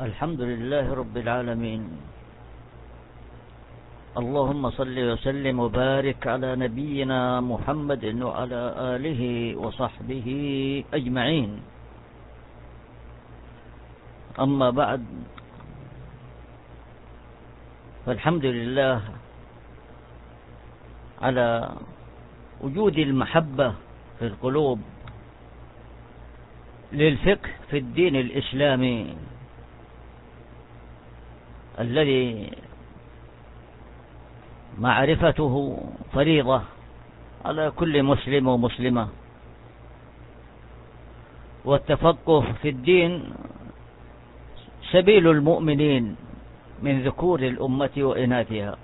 الحمد لله رب العالمين. اللهم صل وسلم وبارك على نبينا محمد وعلى آله وصحبه أجمعين. أما بعد فالحمد لله على وجود المحبة في القلوب للفقه في الدين الإسلامي الذي معرفته فريضة على كل مسلم ومسلمة. والتفقه في الدين سبيل المؤمنين من ذكور الأمة وإناثها.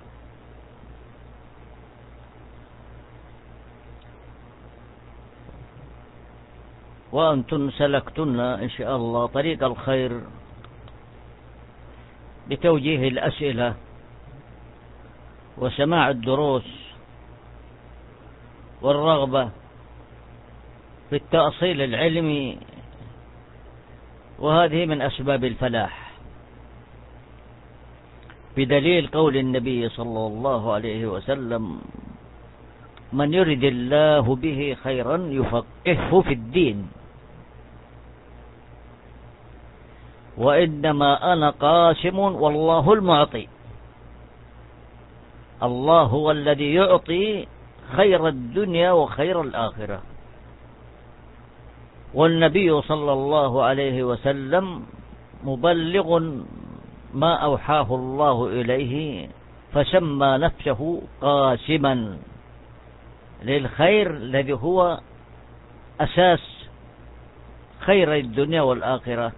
وأنتم سلكتن إن شاء الله طريق الخير بتوجيه الأسئلة وسماع الدروس والرغبة في التأصيل العلمي وهذه من أسباب الفلاح. بدليل قول النبي صلى الله عليه وسلم من يرد الله به خيرا يفقهه في الدين. وإنما أنا قاسم والله المعطي. الله هو الذي يعطي خير الدنيا وخير الآخرة. والنبي صلى الله عليه وسلم مبلغ ما أوحاه الله إليه فسمى نفسه قاسما للخير الذي هو أساس خير الدنيا والآخرة.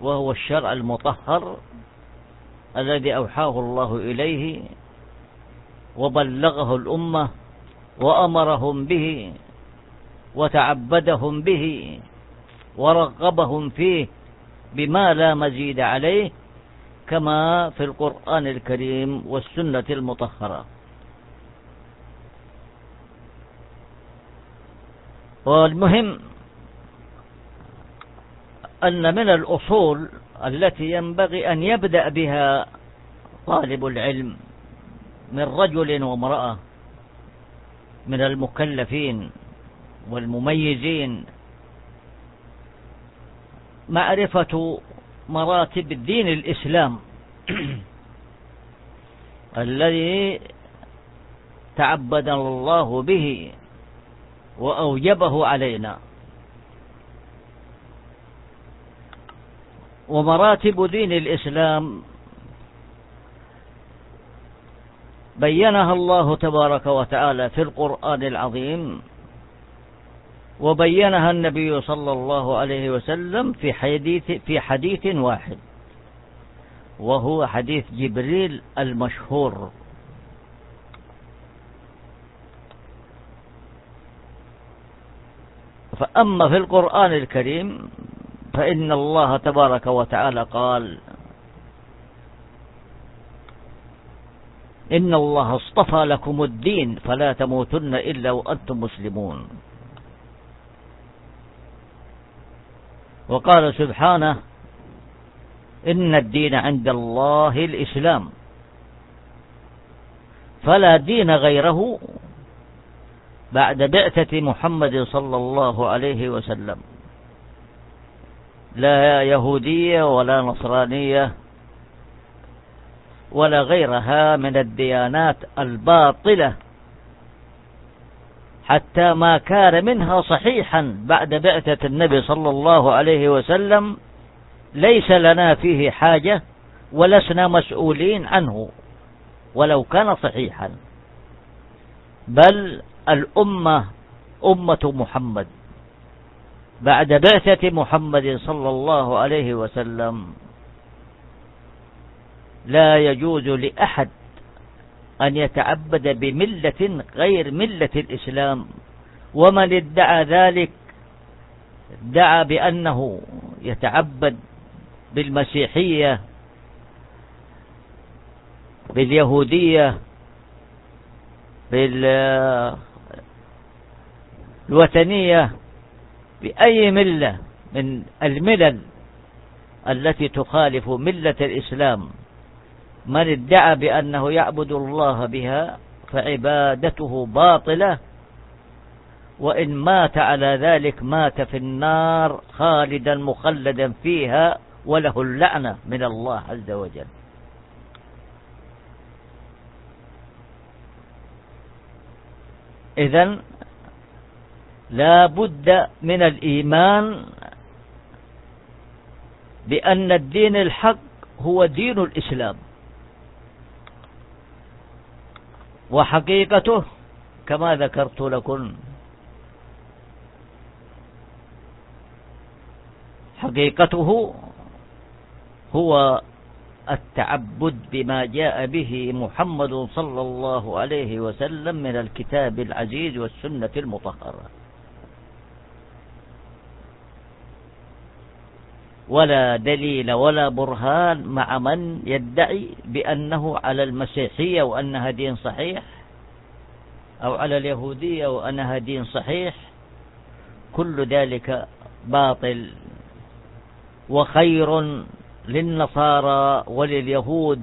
وهو الشرع المطهر الذي أوحاه الله إليه وبلغه الأمة وأمرهم به وتعبدهم به ورغبهم فيه بما لا مزيد عليه كما في القرآن الكريم والسنة المطهرة. والمهم أن من الأصول التي ينبغي أن يبدأ بها طالب العلم من رجل وامرأة من المكلفين والمميزين معرفة مراتب الدين الإسلام الذي تعبد الله به وأوجبه علينا. ومراتب دين الإسلام. بينها الله تبارك وتعالى في القرآن العظيم وبينها النبي صلى الله عليه وسلم في حديث في حديث واحد وهو حديث جبريل المشهور. فأما في القرآن الكريم فإن الله تبارك وتعالى قال إن الله اصطفى لكم الدين فلا تموتن إلا وأنتم مسلمون. وقال سبحانه إن الدين عند الله الإسلام. فلا دين غيره بعد بعثة محمد صلى الله عليه وسلم. لا يهودية ولا نصرانية ولا غيرها من الديانات الباطلة. حتى ما كان منها صحيحا بعد بعثة النبي صلى الله عليه وسلم ليس لنا فيه حاجة ولسنا مسؤولين عنه ولو كان صحيحا. بل الأمة أمة محمد. بعد بعثة محمد صلى الله عليه وسلم لا يجوز لأحد أن يتعبد بملة غير ملة الإسلام ومن ادعى ذلك ادعى بأنه يتعبد بالمسيحية باليهودية الوثنية بأي ملة من الملل التي تخالف ملة الإسلام. من ادعى بأنه يعبد الله بها فعبادته باطلة وإن مات على ذلك مات في النار خالدا مخلدا فيها وله اللعنة من الله عز وجل. إذا لا بد من الإيمان بأن الدين الحق هو دين الإسلام. وحقيقته كما ذكرت لكم. حقيقته هو التعبد بما جاء به محمد صلى الله عليه وسلم من الكتاب العزيز والسنة المطهرة. ولا دليل ولا برهان مع من يدعي بأنه على المسيحية وأنها دين صحيح أو على اليهودية وأنها دين صحيح. كل ذلك باطل وخير للنصارى ولليهود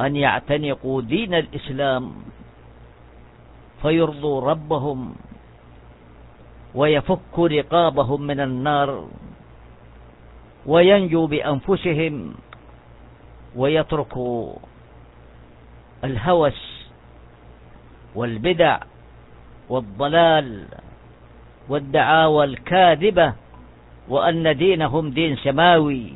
أن يعتنقوا دين الإسلام فيرضوا ربهم ويفك رقابهم من النار وينجو بأنفسهم ويتركوا الهوس والبدع والضلال والدعاوى الكاذبة وأن دينهم دين سماوي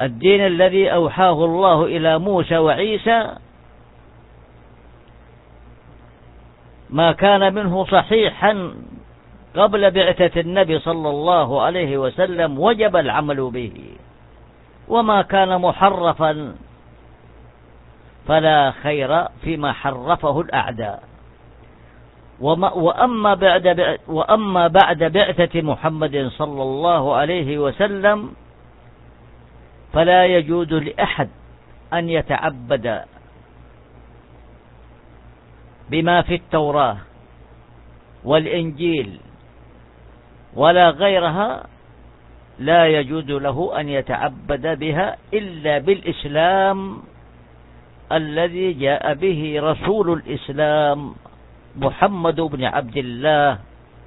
الدين الذي أوحاه الله إلى موسى وعيسى ما كان منه صحيحا قبل بعثة النبي صلى الله عليه وسلم وجب العمل به. وما كان محرفا فلا خير فيما حرفه الأعداء. وأما بعد وأما بعد بعثة محمد صلى الله عليه وسلم فلا يجوز لأحد أن يتعبد بما في التوراة والإنجيل ولا غيرها لا يجوز له أن يتعبد بها إلا بالإسلام الذي جاء به رسول الإسلام محمد بن عبد الله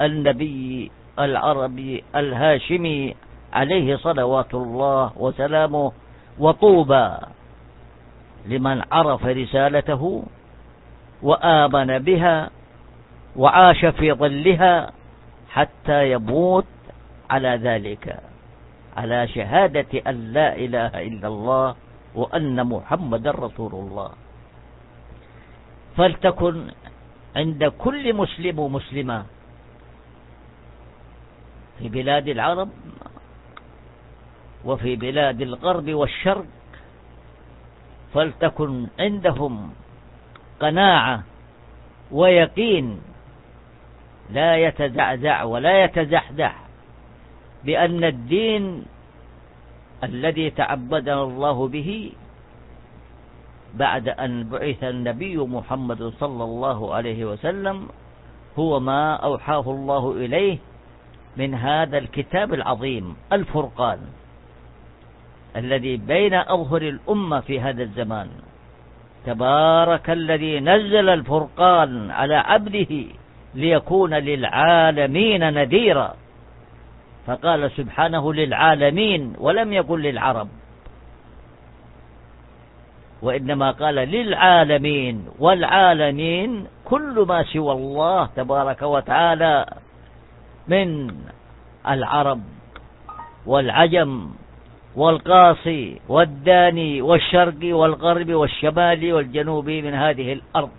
النبي العربي الهاشمي عليه صلوات الله وسلامه وطوبى لمن عرف رسالته وآمن بها وعاش في ظلها حتى يموت على ذلك على شهادة أن لا إله إلا الله وأن محمد رسول الله. فلتكن عند كل مسلم ومسلمة في بلاد العرب وفي بلاد الغرب والشرق فلتكن عندهم قناعة ويقين لا يتزعزع ولا يتزحزح بأن الدين الذي تعبدنا الله به بعد أن بعث النبي محمد صلى الله عليه وسلم هو ما أوحاه الله إليه من هذا الكتاب العظيم الفرقان الذي بين أظهر الأمة في هذا الزمان. تبارك الذي نزل الفرقان على عبده ليكون للعالمين نذيرا. فقال سبحانه للعالمين ولم يقل للعرب. وإنما قال للعالمين والعالمين كل ما سوى الله تبارك وتعالى من العرب والعجم والقاصي والداني والشرقي والغربي والشمالي والجنوبي من هذه الأرض.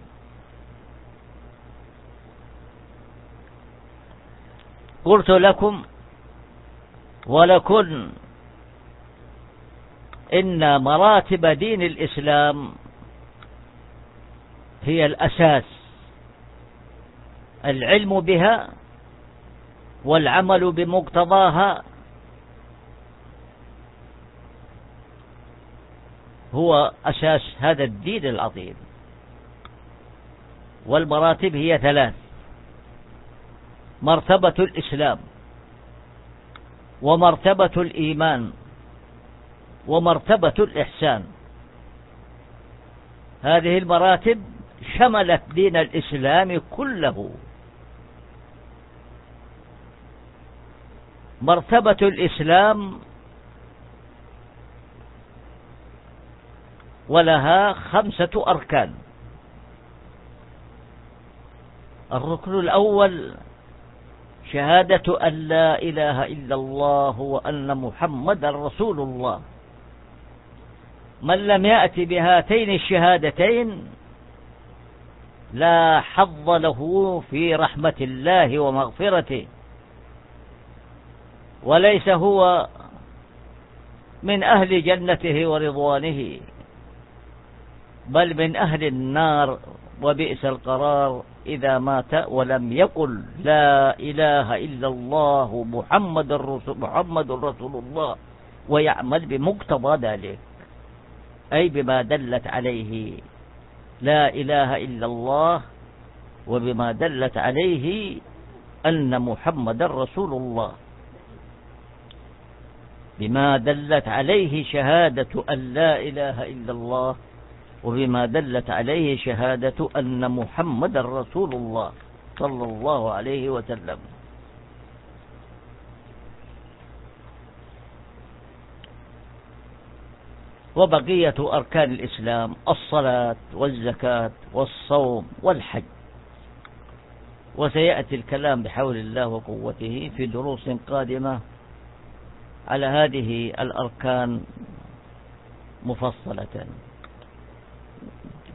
قلت لكم ولكن إن مراتب دين الإسلام هي الأساس العلم بها والعمل بمقتضاها هو أساس هذا الدين العظيم. والمراتب هي ثلاث. مرتبة الإسلام ومرتبة الإيمان ومرتبة الإحسان. هذه المراتب شملت دين الإسلام كله. مرتبة الإسلام ولها خمسة أركان. الركن الأول شهادة أن لا إله إلا الله وأن محمد رسول الله. من لم يأت بهاتين الشهادتين لا حظ له في رحمة الله ومغفرته. وليس هو من أهل جنته ورضوانه. بل من أهل النار وبئس القرار إذا مات ولم يقل لا إله إلا الله محمد الرسول محمد رسول الله ويعمل بمقتضى ذلك. أي بما دلت عليه لا إله إلا الله وبما دلت عليه أن محمد رسول الله. بما دلت عليه شهادة أن لا إله إلا الله وبما دلت عليه شهادة أن محمد رسول الله صلى الله عليه وسلم. وبقية أركان الإسلام الصلاة والزكاة والصوم والحج. وسيأتي الكلام بحول الله وقوته في دروس قادمة على هذه الأركان مفصلة.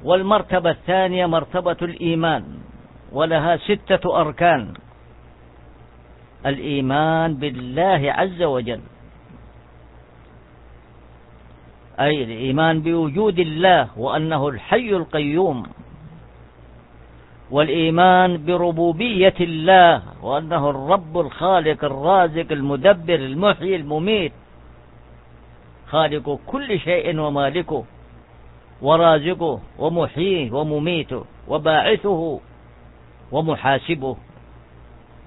والمرتبة الثانية مرتبة الإيمان ولها ستة أركان. الإيمان بالله عز وجل أي الإيمان بوجود الله وأنه الحي القيوم والإيمان بربوبية الله وأنه الرب الخالق الرازق المدبر المحيي المميت خالق كل شيء ومالكه. ورازقه ومحييه ومميته وباعثه ومحاسبه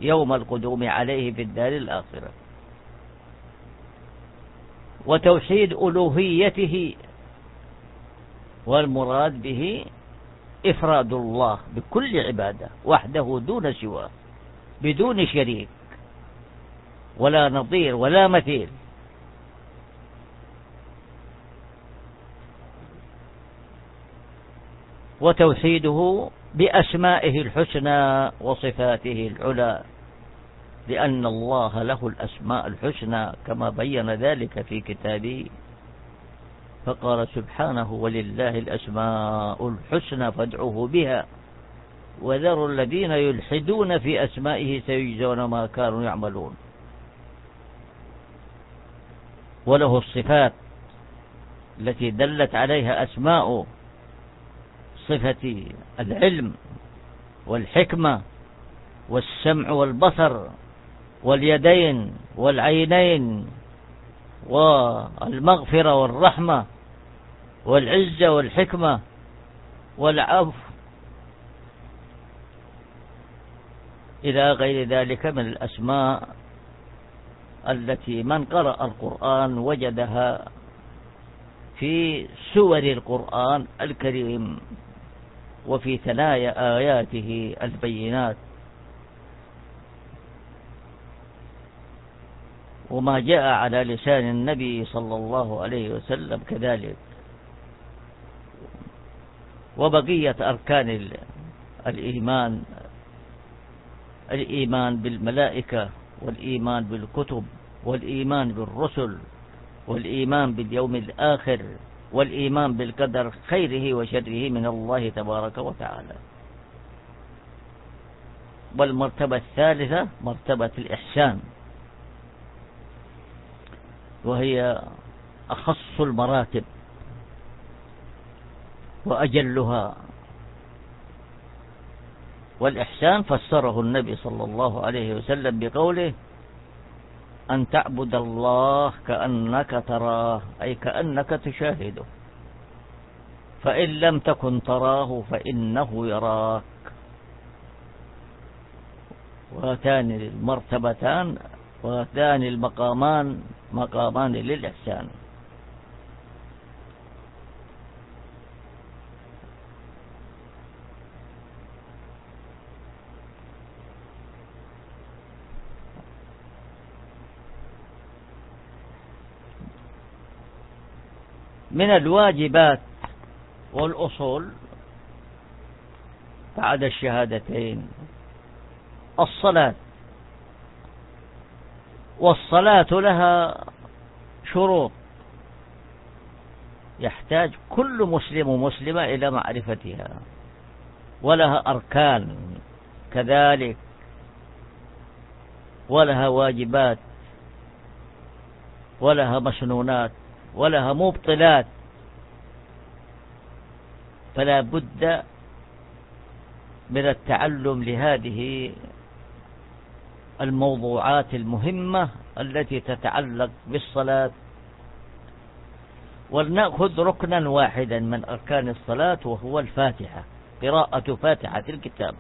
يوم القدوم عليه في الدار الآخرة. وتوحيد ألوهيته والمراد به إفراد الله بكل عبادة وحده دون سواه بدون شريك ولا نظير ولا مثيل. وتوحيده بأسمائه الحسنى وصفاته العلى لأن الله له الأسماء الحسنى كما بين ذلك في كتابه. فقال سبحانه ولله الأسماء الحسنى فادعوه بها وذروا الذين يلحدون في أسمائه سيجزون ما كانوا يعملون. وله الصفات التي دلت عليها أسماء صفة العلم والحكمة والسمع والبصر واليدين والعينين والمغفرة والرحمة والعزة والحكمة والعفو. إلى غير ذلك من الأسماء التي من قرأ القرآن وجدها في سور القرآن الكريم. وفي ثنايا آياته البينات. وما جاء على لسان النبي صلى الله عليه وسلم كذلك. وبقية أركان الإيمان الإيمان بالملائكة والإيمان بالكتب والإيمان بالرسل والإيمان باليوم الآخر. والإيمان بالقدر خيره وشره من الله تبارك وتعالى. والمرتبة الثالثة مرتبة الإحسان. وهي أخص المراتب وأجلها. والإحسان فسره النبي صلى الله عليه وسلم بقوله أن تعبد الله كأنك تراه أي كأنك تشاهده. فإن لم تكن تراه فإنه يراك. وهاتان المرتبتان وهاتان المقامان مقامان للإحسان. من الواجبات والأصول بعد الشهادتين. الصلاة. والصلاة لها شروط. يحتاج كل مسلم ومسلمة إلى معرفتها. ولها أركان. كذلك ولها واجبات. ولها مسنونات. ولها مبطلات. فلا بد من التعلم لهذه الموضوعات المهمة التي تتعلق بالصلاة. ولنأخذ ركنا واحدا من أركان الصلاة وهو الفاتحة قراءة فاتحة الكتاب.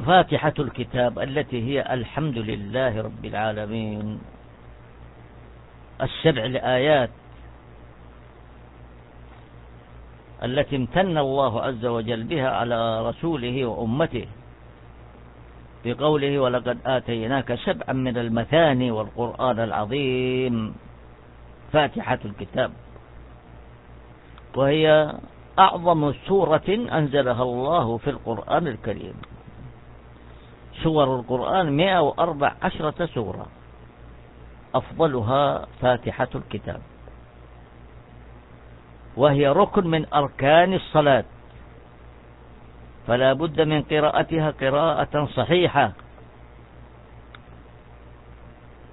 ففاتحة الكتاب التي هي الحمد لله رب العالمين. السبع الآيات التي امتن الله عز وجل بها على رسوله وأمته بقوله ولقد آتيناك سبعا من المثاني والقرآن العظيم. فاتحة الكتاب. وهي أعظم سورة أنزلها الله في القرآن الكريم. سور القرآن مئة وأربع عشرة سورة. أفضلها فاتحة الكتاب. وهي ركن من أركان الصلاة. فلا بد من قراءتها قراءة صحيحة.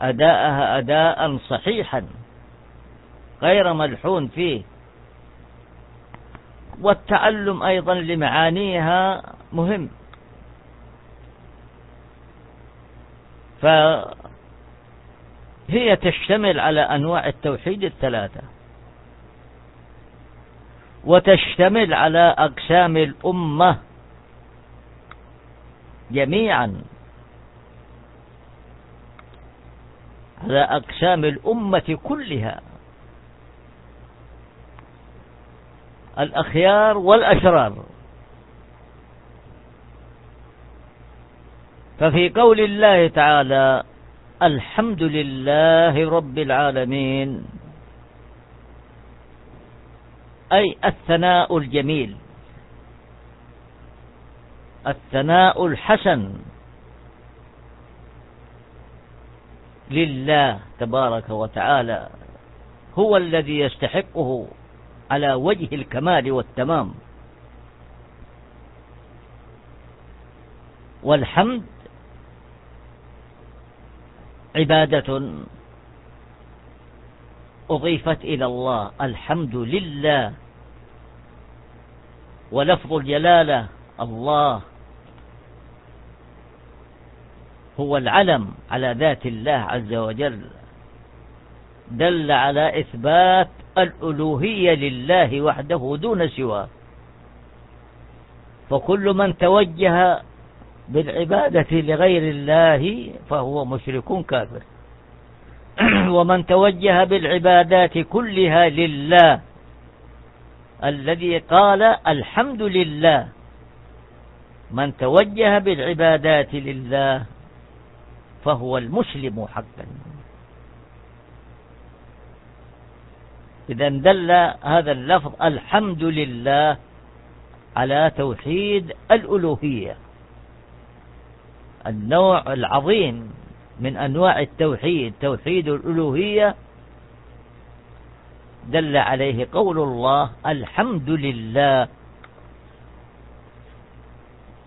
أداءها أداء صحيحا. غير ملحون فيه. والتعلم أيضا لمعانيها مهم. فهي تشتمل على أنواع التوحيد الثلاثة. وتشتمل على أقسام الأمة جميعا. على أقسام الأمة كلها. الأخيار والأشرار. ففي قول الله تعالى الحمد لله رب العالمين. أي الثناء الجميل. الثناء الحسن. لله تبارك وتعالى. هو الذي يستحقه على وجه الكمال والتمام. والحمد عبادة أضيفت إلى الله الحمد لله. ولفظ الجلالة الله هو العلم على ذات الله عز وجل. دل على إثبات الألوهية لله وحده دون سواه. فكل من توجه بالعبادة لغير الله فهو مشرك كافر. ومن توجه بالعبادات كلها لله الذي قال الحمد لله. من توجه بالعبادات لله فهو المسلم حقا. إذا دل هذا اللفظ الحمد لله على توحيد الألوهية. النوع العظيم من أنواع التوحيد توحيد الألوهية دل عليه قول الله الحمد لله.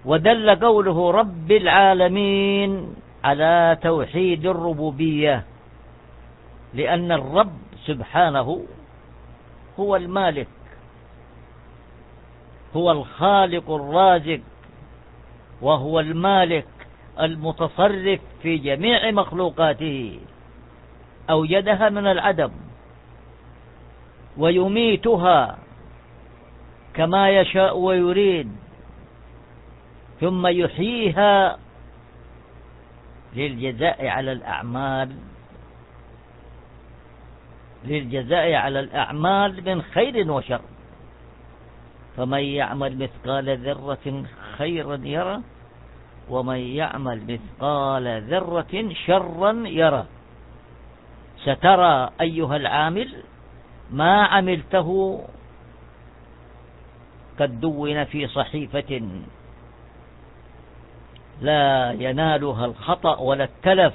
ودل قوله رب العالمين على توحيد الربوبية لأن الرب سبحانه هو المالك هو الخالق الرازق وهو المالك المتصرف في جميع مخلوقاته أوجدها من العدم ويميتها كما يشاء ويريد ثم يحييها للجزاء على الأعمال للجزاء على الأعمال من خير وشر. فمن يعمل مثقال ذرة خيرا يرى ومن يعمل مثقال ذرة شرا يرى. سترى أيها العامل ما عملته قد دون في صحيفة لا ينالها الخطأ ولا التلف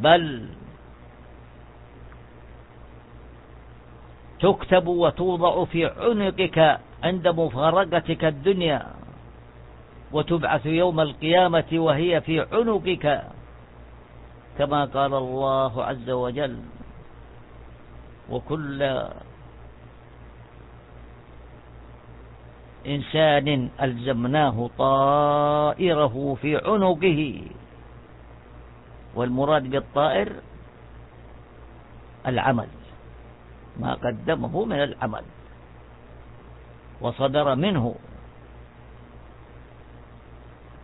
بل تكتب وتوضع في عنقك عند مفارقتك الدنيا. وتبعث يوم القيامة وهي في عنقك كما قال الله عز وجل وكل إنسان ألزمناه طائره في عنقه. والمراد بالطائر العمل ما قدمه من العمل وصدر منه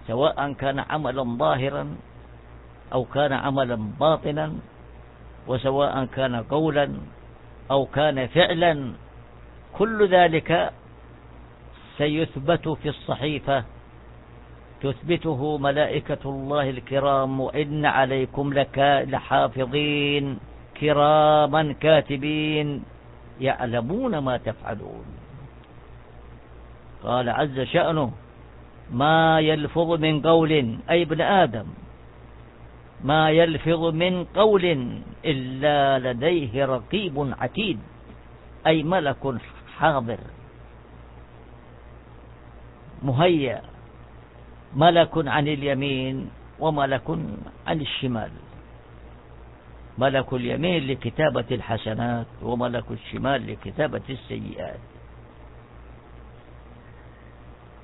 سواء كان عملا ظاهرا أو كان عملا باطنا وسواء كان قولا أو كان فعلا كل ذلك سيثبت في الصحيفة. تثبته ملائكة الله الكرام وإن عليكم لك لحافظين كراما كاتبين يعلمون ما تفعلون. قال عز شأنه ما يلفظ من قول أي ابن آدم ما يلفظ من قول إلا لديه رقيب عتيد أي ملك حاضر مهيأ ملك عن اليمين وملك عن الشمال. ملك اليمين لكتابة الحسنات وملك الشمال لكتابة السيئات.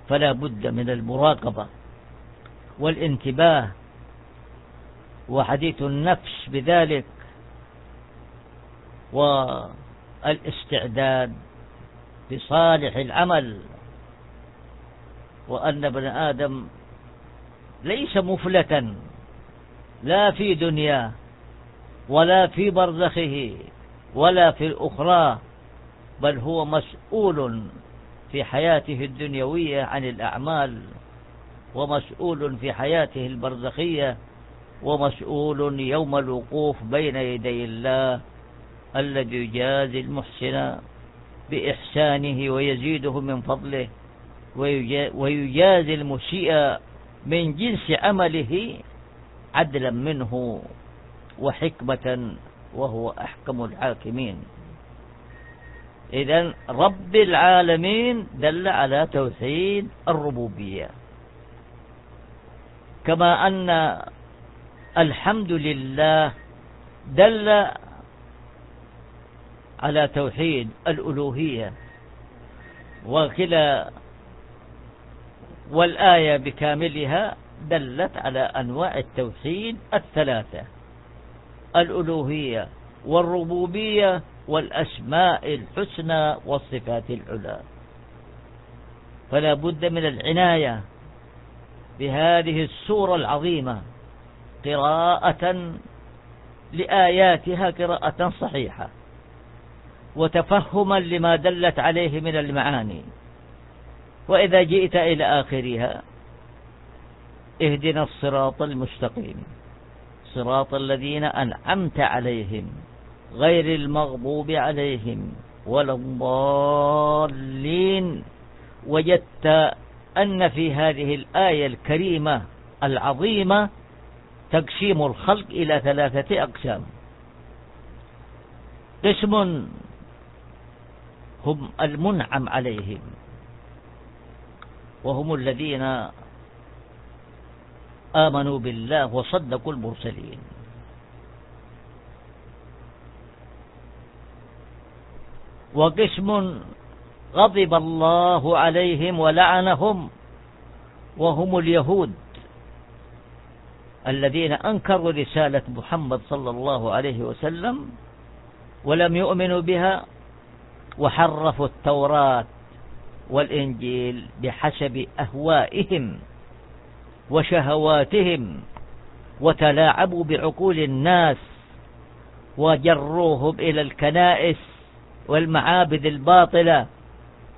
فلا بد من المراقبة والانتباه وحديث النفس بذلك والاستعداد بصالح العمل وأن ابن آدم ليس مفلتا لا في دنياه ولا في برزخه ولا في الأخرى بل هو مسؤول في حياته الدنيوية عن الأعمال ومسؤول في حياته البرزخية ومسؤول يوم الوقوف بين يدي الله الذي يجازي المحسن بإحسانه ويزيده من فضله ويجازي المسيء من جنس عمله عدلا منه وحكمة وهو أحكم الحاكمين. إذا رب العالمين دل على توحيد الربوبية. كما أن الحمد لله دل على توحيد الألوهية. وكلا والآية بكاملها دلت على أنواع التوحيد الثلاثة الألوهية والربوبية والأسماء الحسنى والصفات العلى. فلا بد من العناية بهذه السورة العظيمة قراءة لآياتها قراءة صحيحة وتفهما لما دلت عليه من المعاني. وإذا جئت إلى آخرها اهدنا الصراط المستقيم صراط الذين أنعمت عليهم. غير المغضوب عليهم ولا الضالين. وجدت أن في هذه الآية الكريمة العظيمة تقسيم الخلق إلى ثلاثة أقسام. قسم هم المنعم عليهم وهم الذين آمنوا بالله وصدقوا المرسلين. وقسم غضب الله عليهم ولعنهم وهم اليهود الذين أنكروا رسالة محمد صلى الله عليه وسلم ولم يؤمنوا بها وحرفوا التوراة والإنجيل بحسب أهوائهم وشهواتهم وتلاعبوا بعقول الناس وجروهم إلى الكنائس والمعابد الباطلة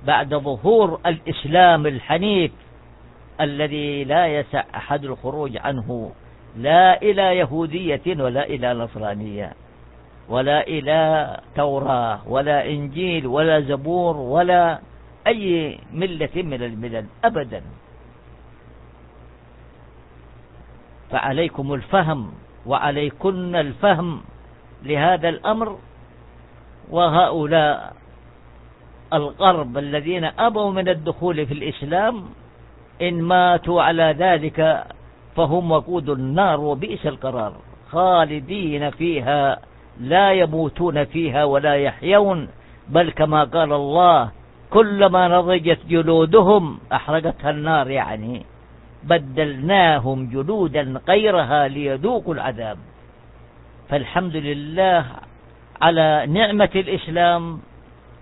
بعد ظهور الإسلام الحنيف الذي لا يسع أحد الخروج عنه لا إلى يهودية ولا إلى نصرانية ولا إلى توراة ولا إنجيل ولا زبور ولا أي ملة من الملل أبدا. فعليكم الفهم وعليكن الفهم لهذا الأمر وهؤلاء الغرب الذين أبوا من الدخول في الإسلام إن ماتوا على ذلك فهم وقود النار وبئس القرار. خالدين فيها لا يموتون فيها ولا يحيون. بل كما قال الله كلما نضجت جلودهم أحرقتها النار يعني. بدلناهم جلودا غيرها ليذوقوا العذاب. فالحمد لله على نعمة الإسلام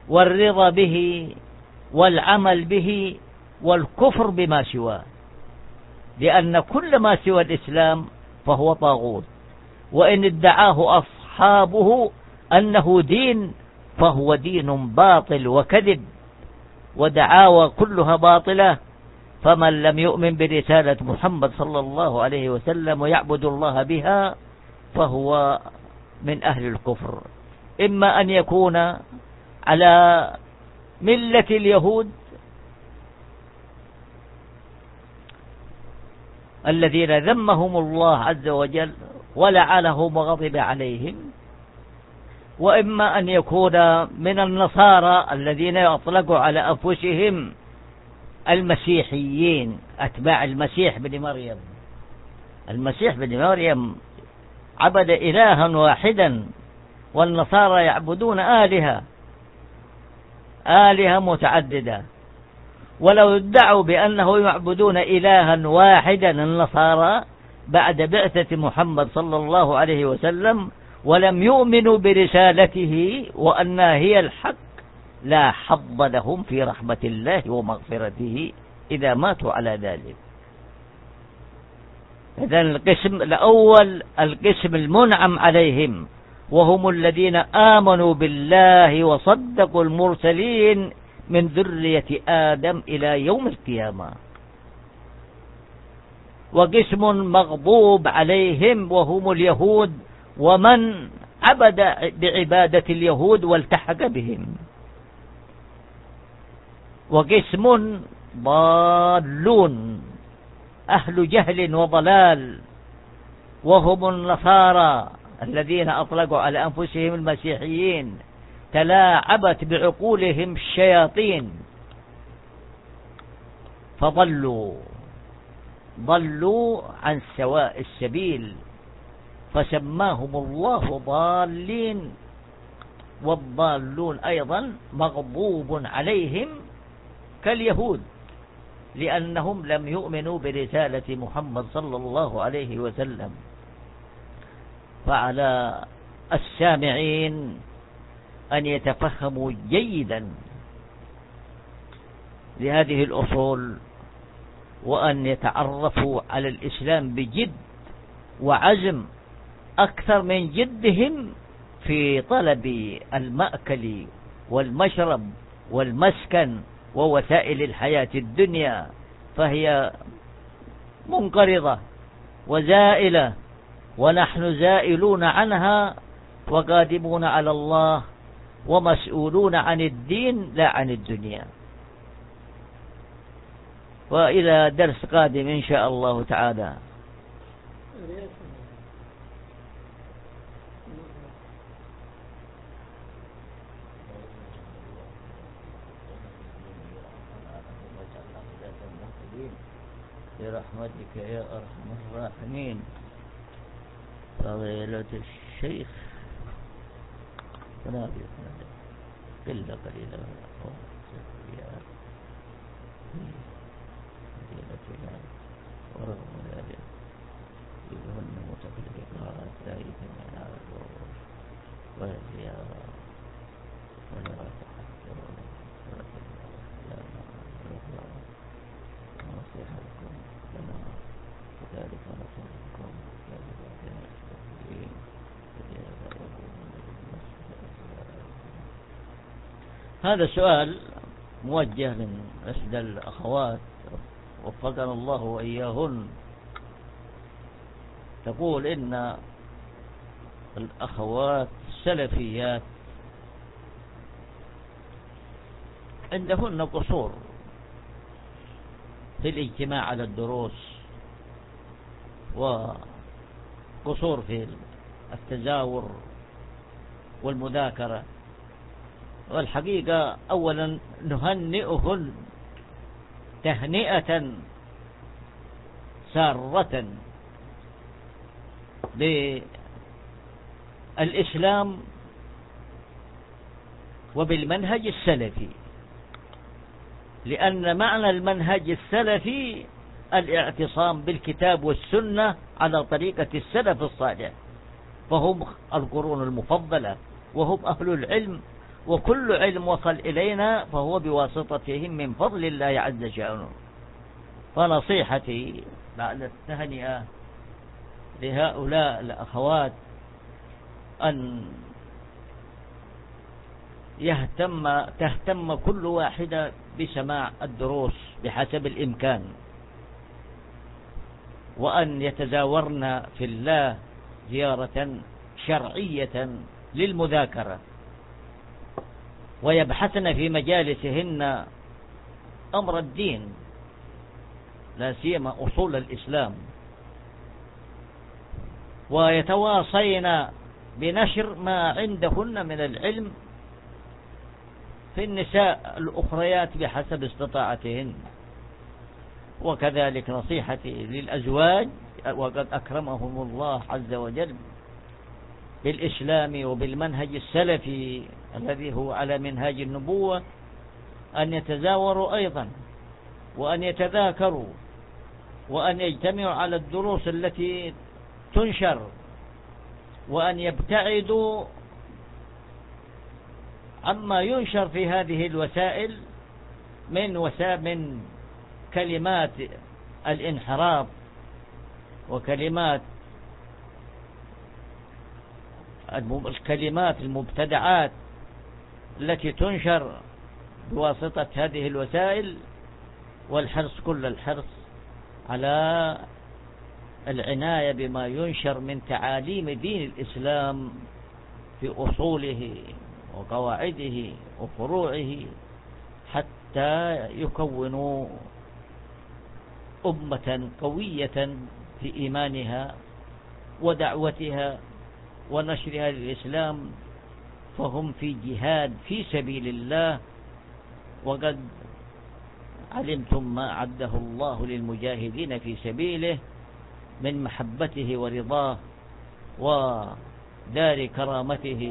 والرضا به والعمل به والكفر بما سواه. لأن كل ما سوى الإسلام فهو طاغوت. وإن ادعاه أصحابه أنه دين فهو دين باطل وكذب. ودعاوى كلها باطلة فمن لم يؤمن برسالة محمد صلى الله عليه وسلم ويعبد الله بها فهو من أهل الكفر. إما أن يكون على ملة اليهود الذين ذمهم الله عز وجل ولعنهم وغضب عليهم وإما أن يكون من النصارى الذين يطلقوا على أنفسهم المسيحيين أتباع المسيح بن مريم. المسيح بن مريم عبد إلها واحدا. والنصارى يعبدون آلهة. آلهة متعددة. ولو ادعوا بأنه يعبدون إلها واحدا النصارى بعد بعثة محمد صلى الله عليه وسلم ولم يؤمنوا برسالته وأنها هي الحق لا حظ لهم في رحمة الله ومغفرته إذا ماتوا على ذلك. إذا القسم الأول القسم المنعم عليهم. وهم الذين آمنوا بالله وصدقوا المرسلين من ذرية آدم إلى يوم القيامة. وقسم مغضوب عليهم وهم اليهود ومن عبد بعبادة اليهود والتحق بهم. وقسم ضالون أهل جهل وضلال وهم النصارى. الذين أطلقوا على أنفسهم المسيحيين تلاعبت بعقولهم الشياطين. فضلوا ضلوا عن سواء السبيل. فسماهم الله ضالين والضالون أيضا مغضوب عليهم كاليهود لأنهم لم يؤمنوا برسالة محمد صلى الله عليه وسلم. فعلى السامعين أن يتفهموا جيدا لهذه الأصول وأن يتعرفوا على الإسلام بجد وعزم أكثر من جدهم في طلب المأكل والمشرب والمسكن ووسائل الحياة الدنيا فهي منقرضة وزائلة. ونحن زائلون عنها وقادمون على الله ومسؤولون عن الدين لا عن الدنيا. وإلى درس قادم إن شاء الله تعالى. برحمتك يا أرحم الراحمين. فضيلة الشيخ. تنابي قلة قليلة ورغم ذلك. يظن متفلقات لا يتمنى والزيارة هذا سؤال موجه من إحدى الأخوات وفقنا الله وإياهن. تقول إن الأخوات السلفيات عندهن قصور في الاجتماع على الدروس وقصور في التزاور والمذاكرة. والحقيقة أولا نهنئهن تهنئة سارة بالإسلام وبالمنهج السلفي لأن معنى المنهج السلفي الاعتصام بالكتاب والسنة على طريقة السلف الصالح فهم القرون المفضلة وهم أهل العلم وكل علم وصل إلينا فهو بواسطتهم من فضل الله عز وجل. فنصيحتي بعد التهنئة لهؤلاء الأخوات أن يهتم تهتم كل واحدة بسماع الدروس بحسب الإمكان. وأن يتزاورن في الله زيارة شرعية للمذاكرة. ويبحثن في مجالسهن أمر الدين لا سيما أصول الإسلام. ويتواصين بنشر ما عندهن من العلم في النساء الأخريات بحسب استطاعتهن. وكذلك نصيحتي للأزواج وقد أكرمهم الله عز وجل بالإسلام وبالمنهج السلفي. الذي هو على منهاج النبوة أن يتزاوروا أيضا وأن يتذاكروا وأن يجتمعوا على الدروس التي تنشر وأن يبتعدوا عما ينشر في هذه الوسائل من من كلمات الانحراف وكلمات الكلمات المبتدعات. التي تنشر بواسطة هذه الوسائل والحرص كل الحرص على العناية بما ينشر من تعاليم دين الإسلام في أصوله وقواعده وفروعه حتى يكونوا أمة قوية في إيمانها ودعوتها ونشرها للإسلام فهم في جهاد في سبيل الله. وقد علمتم ما عده الله للمجاهدين في سبيله من محبته ورضاه ودار كرامته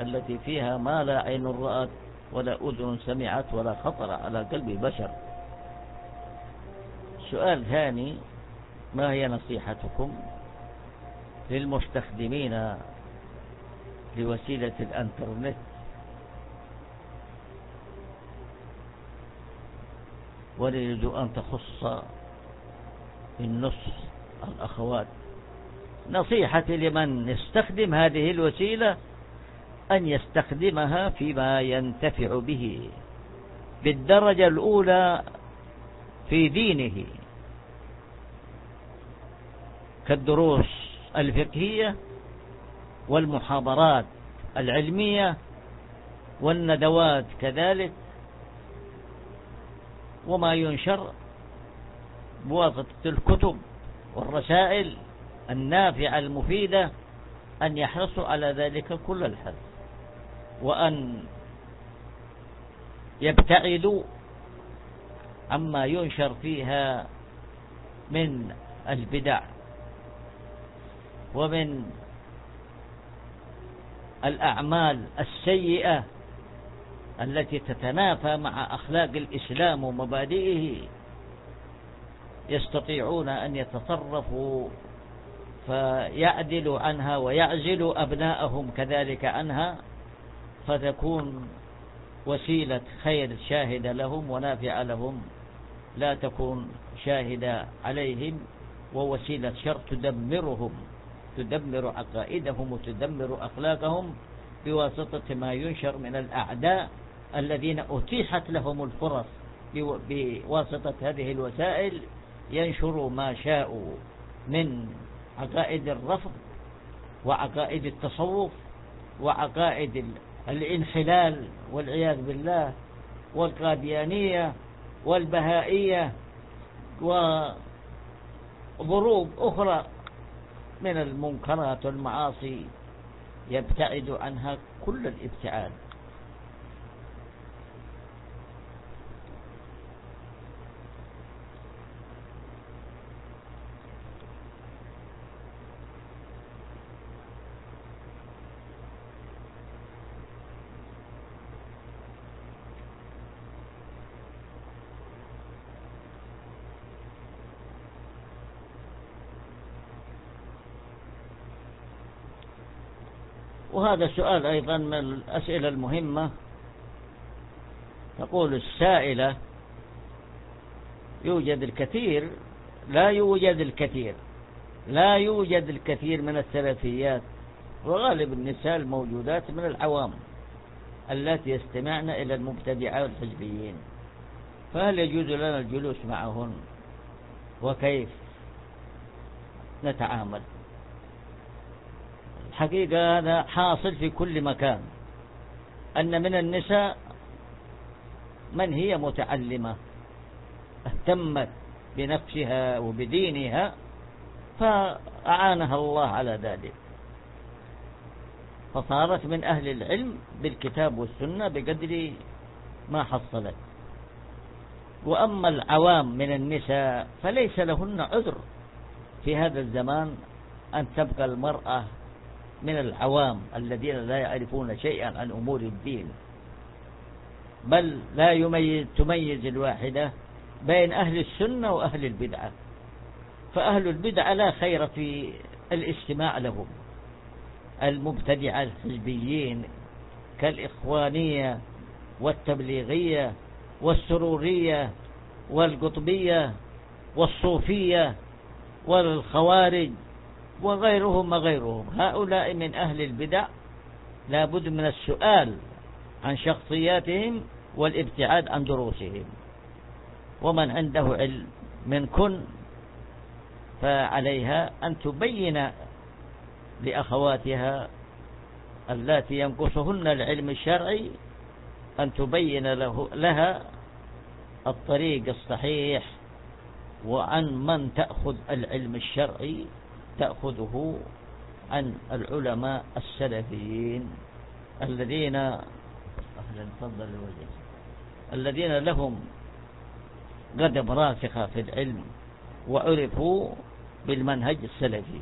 التي فيها ما لا عين رأت ولا أذن سمعت ولا خطر على قلب بشر. سؤال ثاني ما هي نصيحتكم للمستخدمين لوسيلة الانترنت. ونريد أن تخص النص الأخوات. نصيحتي لمن يستخدم هذه الوسيلة أن يستخدمها فيما ينتفع به بالدرجة الأولى في دينه. كالدروس الفقهية والمحاضرات العلمية والندوات كذلك وما ينشر بواسطة الكتب والرسائل النافعة المفيدة أن يحرصوا على ذلك كل الحرص وأن يبتعدوا عما ينشر فيها من البدع ومن الأعمال السيئة التي تتنافى مع أخلاق الإسلام ومبادئه يستطيعون أن يتصرفوا فيعدلوا عنها ويعزلوا أبناءهم كذلك عنها فتكون وسيلة خير شاهدة لهم ونافعة لهم لا تكون شاهدة عليهم ووسيلة شر تدمرهم تدمر عقائدهم وتدمر أخلاقهم بواسطة ما ينشر من الأعداء الذين أتيحت لهم الفرص بواسطة هذه الوسائل ينشروا ما شاءوا من عقائد الرفض وعقائد التصوف وعقائد الانحلال والعياذ بالله والقاديانية والبهائية وضروب أخرى من المنكرات والمعاصي يبتعد عنها كل الابتعاد. وهذا سؤال أيضا من الأسئلة المهمة. تقول السائلة يوجد الكثير لا يوجد الكثير لا يوجد الكثير من السلفيات وغالب النساء الموجودات من العوام التي يستمعن إلى المبتدعة والحزبيين. فهل يجوز لنا الجلوس معهن؟ وكيف نتعامل؟ حقيقة هذا حاصل في كل مكان. أن من النساء من هي متعلمة اهتمت بنفسها وبدينها فأعانها الله على ذلك. فصارت من أهل العلم بالكتاب والسنة بقدر ما حصلت. وأما العوام من النساء فليس لهن عذر في هذا الزمان أن تبقى المرأة من العوام الذين لا يعرفون شيئا عن أمور الدين بل لا يميز تميز الواحدة بين أهل السنة وأهل البدعة فأهل البدعة لا خير في الاستماع لهم. المبتدعة الحزبيين كالإخوانية والتبليغية والسرورية والقطبية والصوفية والخوارج وغيرهم وغيرهم. هؤلاء من أهل البدع لا بد من السؤال عن شخصياتهم والابتعاد عن دروسهم. ومن عنده علم من كن فعليها أن تبين لأخواتها اللاتي ينقصهن العلم الشرعي أن تبين له لها الطريق الصحيح وعن من تأخذ العلم الشرعي تأخذه عن العلماء السلفيين الذين أهلا تفضل الذين لهم قدم راسخة في العلم وعرفوا بالمنهج السلفي.